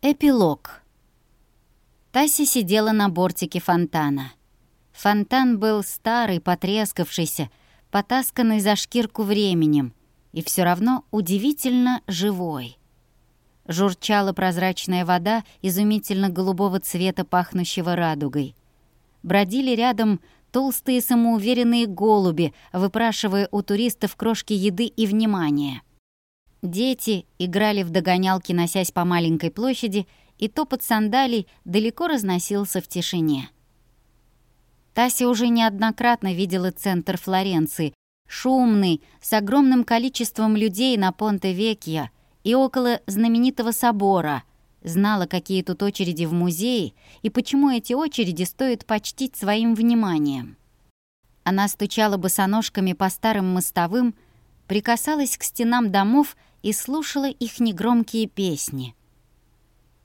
Эпилог. Тася сидела на бортике фонтана. Фонтан был старый, потрескавшийся, потасканный за шкирку временем, и все равно удивительно живой. Журчала прозрачная вода изумительно голубого цвета, пахнущего радугой. Бродили рядом толстые самоуверенные голуби, выпрашивая у туристов крошки еды и внимания. Дети играли в догонялки, носясь по маленькой площади, и топот сандалий далеко разносился в тишине. Тася уже неоднократно видела центр Флоренции, шумный, с огромным количеством людей на Понте-Векья и около знаменитого собора, знала, какие тут очереди в музее и почему эти очереди стоит почтить своим вниманием. Она стучала босоножками по старым мостовым, прикасалась к стенам домов и слушала их негромкие песни.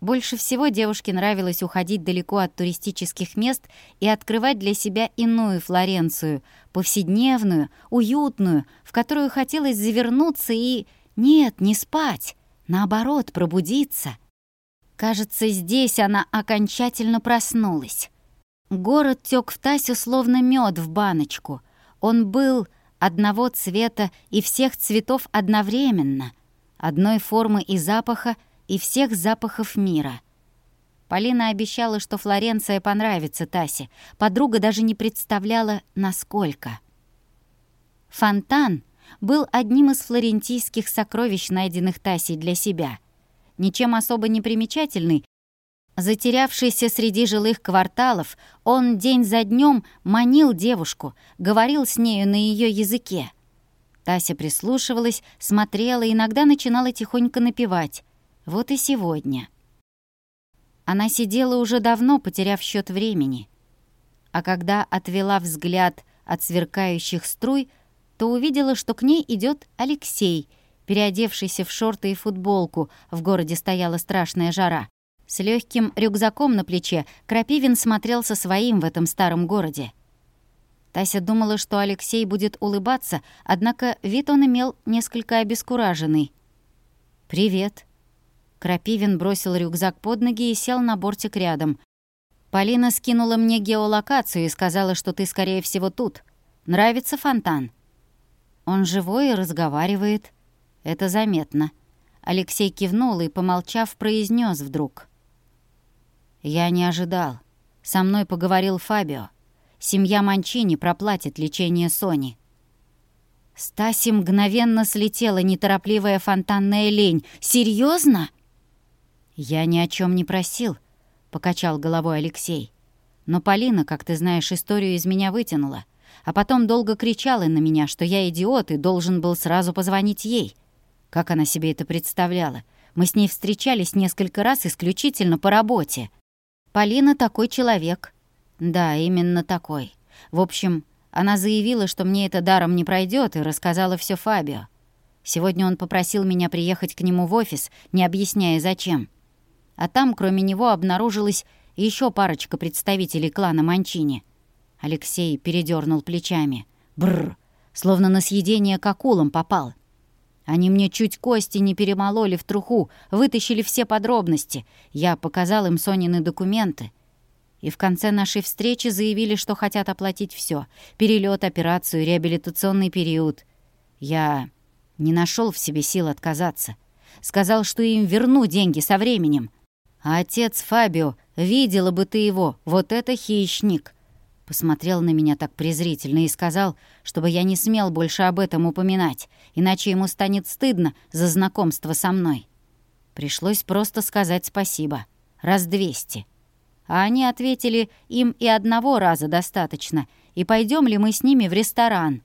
Больше всего девушке нравилось уходить далеко от туристических мест и открывать для себя иную Флоренцию, повседневную, уютную, в которую хотелось завернуться и... Нет, не спать, наоборот, пробудиться. Кажется, здесь она окончательно проснулась. Город тёк в Тасю словно мед в баночку. Он был одного цвета и всех цветов одновременно — одной формы и запаха, и всех запахов мира. Полина обещала, что Флоренция понравится Тасе. Подруга даже не представляла, насколько. Фонтан был одним из флорентийских сокровищ, найденных Тасей для себя. Ничем особо не примечательный, Затерявшийся среди жилых кварталов, он день за днем манил девушку, говорил с нею на ее языке. Тася прислушивалась, смотрела, иногда начинала тихонько напевать. Вот и сегодня. Она сидела уже давно, потеряв счет времени. А когда отвела взгляд от сверкающих струй, то увидела, что к ней идет Алексей, переодевшийся в шорты и футболку, в городе стояла страшная жара. С легким рюкзаком на плече Крапивин смотрелся своим в этом старом городе. Тася думала, что Алексей будет улыбаться, однако вид он имел несколько обескураженный. «Привет». Крапивин бросил рюкзак под ноги и сел на бортик рядом. «Полина скинула мне геолокацию и сказала, что ты, скорее всего, тут. Нравится фонтан?» «Он живой и разговаривает. Это заметно». Алексей кивнул и, помолчав, произнес вдруг. «Я не ожидал. Со мной поговорил Фабио. Семья Манчини проплатит лечение Сони. Стаси мгновенно слетела неторопливая фонтанная лень. Серьезно? «Я ни о чем не просил», — покачал головой Алексей. «Но Полина, как ты знаешь, историю из меня вытянула, а потом долго кричала на меня, что я идиот и должен был сразу позвонить ей. Как она себе это представляла? Мы с ней встречались несколько раз исключительно по работе. Полина такой человек, да, именно такой. В общем, она заявила, что мне это даром не пройдет, и рассказала все Фабио. Сегодня он попросил меня приехать к нему в офис, не объясняя зачем. А там, кроме него, обнаружилась еще парочка представителей клана Манчини. Алексей передернул плечами. Бррр, словно на съедение к акулам попал. Они мне чуть кости не перемололи в труху, вытащили все подробности. Я показал им Сонины документы — и в конце нашей встречи заявили, что хотят оплатить все: перелет, операцию, реабилитационный период. Я не нашел в себе сил отказаться. Сказал, что им верну деньги со временем. А отец Фабио, видела бы ты его, вот это хищник. Посмотрел на меня так презрительно и сказал, чтобы я не смел больше об этом упоминать, иначе ему станет стыдно за знакомство со мной. Пришлось просто сказать спасибо. Раз двести. А они ответили, им и одного раза достаточно, и пойдем ли мы с ними в ресторан.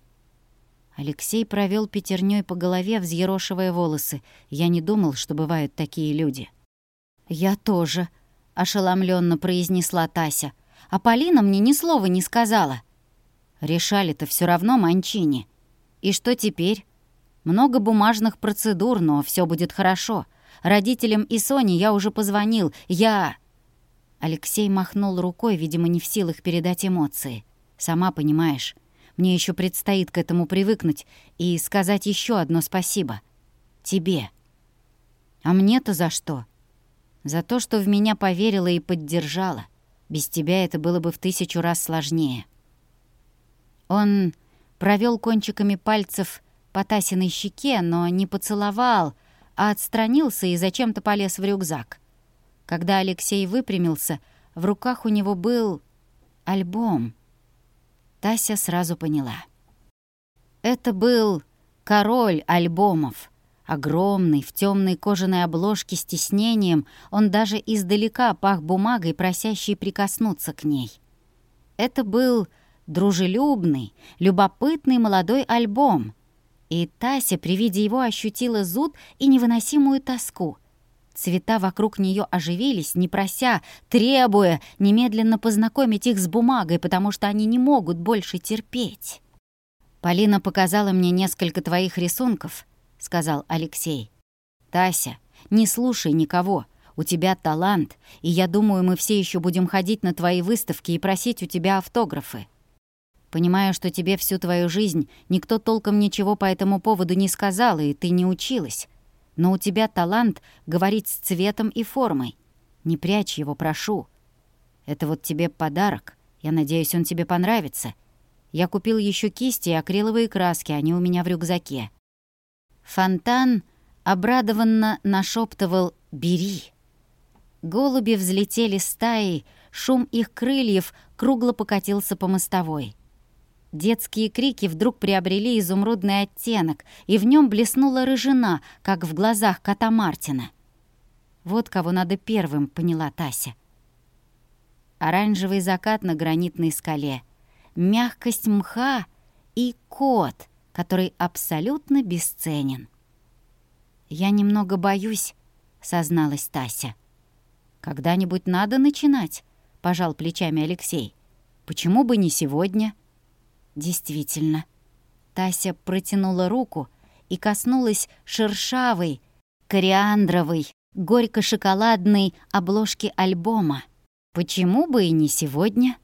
Алексей провел пятерней по голове, взъерошивая волосы. Я не думал, что бывают такие люди. «Я тоже», — ошеломленно произнесла Тася. «А Полина мне ни слова не сказала». Решали-то все равно Манчини. И что теперь? Много бумажных процедур, но все будет хорошо. Родителям и Соне я уже позвонил. Я... Алексей махнул рукой, видимо, не в силах передать эмоции. «Сама понимаешь, мне еще предстоит к этому привыкнуть и сказать еще одно спасибо. Тебе». «А мне-то за что?» За то, что в меня поверила и поддержала. Без тебя это было бы в тысячу раз сложнее. Он провел кончиками пальцев по Тасиной щеке, но не поцеловал, а отстранился и зачем-то полез в рюкзак. Когда Алексей выпрямился, в руках у него был альбом. Тася сразу поняла. Это был король альбомов. Огромный, в темной кожаной обложке с тиснением, он даже издалека пах бумагой, просящей прикоснуться к ней. Это был дружелюбный, любопытный молодой альбом. И Тася при виде его ощутила зуд и невыносимую тоску. Цвета вокруг нее оживились, не прося, требуя немедленно познакомить их с бумагой, потому что они не могут больше терпеть. «Полина показала мне несколько твоих рисунков», — сказал Алексей. «Тася, не слушай никого. У тебя талант, и я думаю, мы все еще будем ходить на твои выставки и просить у тебя автографы. Понимаю, что тебе всю твою жизнь никто толком ничего по этому поводу не сказал, и ты не училась. Но у тебя талант говорить с цветом и формой. Не прячь его, прошу. Это вот тебе подарок. Я надеюсь, он тебе понравится. Я купил еще кисти и акриловые краски, они у меня в рюкзаке». Фонтан обрадованно нашептывал «Бери». Голуби взлетели стаей, шум их крыльев кругло покатился по мостовой. Детские крики вдруг приобрели изумрудный оттенок, и в нем блеснула рыжина, как в глазах кота Мартина. Вот кого надо первым, поняла Тася. Оранжевый закат на гранитной скале, мягкость мха и кот, который абсолютно бесценен. «Я немного боюсь», — созналась Тася. «Когда-нибудь надо начинать», — пожал плечами Алексей. «Почему бы не сегодня?» Действительно. Тася протянула руку и коснулась шершавой, кориандровой, горько-шоколадной обложки альбома. Почему бы и не сегодня?